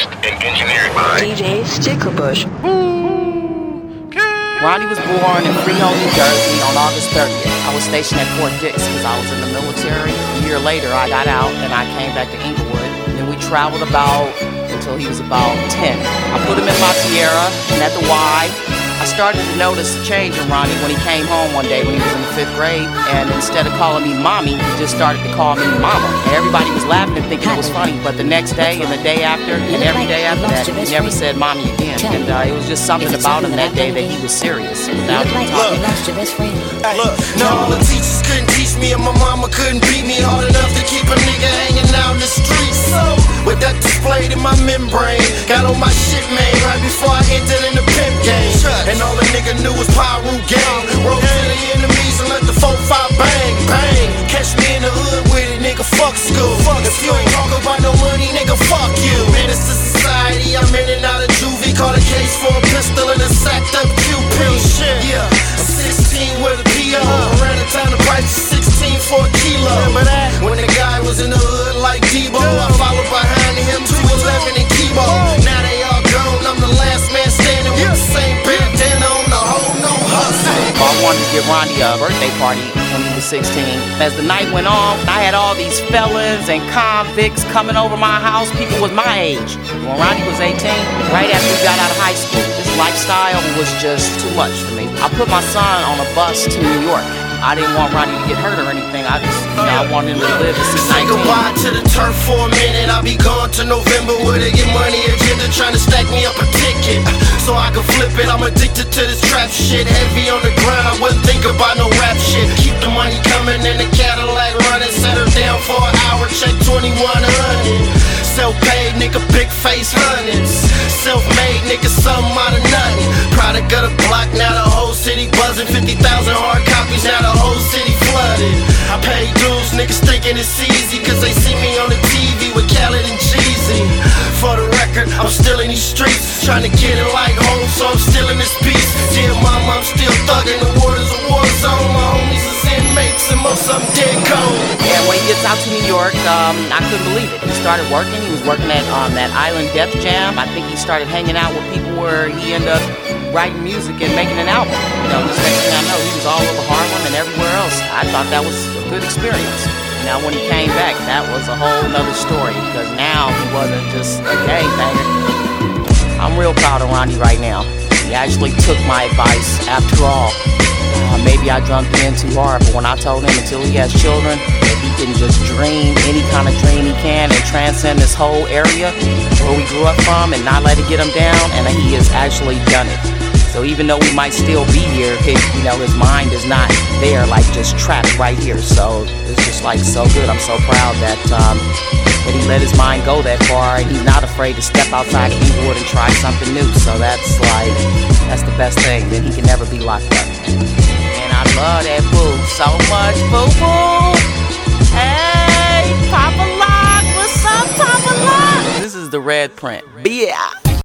mixed and engineered by DJ Stickerbush. Ronnie was born in Freehold, New Jersey on August 30th. I was stationed at Fort Dix because I was in the military. A year later, I got out and I came back to Inglewood. Then we traveled about until he was about 10. I put him in my Sierra and at the Y. I started to notice a change in Ronnie when he came home one day when he was in the fifth grade. And instead of calling me mommy, he just started to call me mama. And everybody was laughing and thinking it was funny. But the next day and the day after and every day after that, he never said mommy again. And uh, it was just something about him that day that he was serious without You look talking. you lost your best friend. Look, no, all the teachers couldn't teach me, and my mama couldn't beat me hard enough to keep a nigga hanging in the streets. So, with that displayed in my membrane, got on my shit, man, right before I entered in the pimp game. And all the nigga knew was Pyro gang. Roll and let the like Debo, I behind him, 211 and Kibo. Now they all I'm the last man standing with the same bandana on the whole, no hustle. I wanted to give Ronnie a birthday party when he was 16. As the night went on, I had all these felons and convicts coming over my house, people with my age. When Ronnie was 18, right after we got out of high school, this lifestyle was just too much for me. I put my son on a bus to New York. I didn't want Ronnie to get hurt or anything. I just, you know, I wanted him to live to see Say 19. goodbye to the turf for a minute. I'll be gone to November with a get money agenda, trying to stack me up a ticket so I can flip it. I'm addicted to this trap shit, heavy on the ground. I wouldn't think about no rap shit. Keep the money coming in the Cadillac running. Set her down for an hour, check 2100. Self-paid nigga, big face hundreds. Self-made nigga, something out of nothing. Product of the block, now the whole city buzzing. 50,000 hard copies, now the whole city flooded. I pay dues, niggas thinking it's easy, cause they see me on the TV with Khaled and Jeezy. For the record, I'm still in these streets, trying to get it like home, so I'm still in this piece. Dear mama, I'm still thugging, the waters a war zone. My homies is inmates, and most of them dead cold. Yeah, when he gets out to New York, um, I couldn't believe it. He started working. He was working at um, that Island Def Jam. I think he started hanging out with people where he ended up writing music and making an album. You know, just next thing I know, he was all over Harlem and everywhere else. I thought that was a good experience. Now, when he came back, that was a whole nother story because now he wasn't just a gangbanger. I'm real proud of Ronnie right now. He actually took my advice after all. Uh, maybe I him in too hard, but when I told him until he has children, he can just dream any kind of dream he can and transcend this whole area where we grew up from and not let it get him down, and he has actually done it. So even though we might still be here, his, you know, his mind is not there, like just trapped right here. So it's just like so good. I'm so proud that um, that he let his mind go that far, and he's not afraid to step outside of Inglewood and try something new. So that's like that's the best thing. Then he can never be locked up. Love that boo so much, boo boo. Hey, Papa Lock, what's up, Papa Lock? This is the red print. Yeah.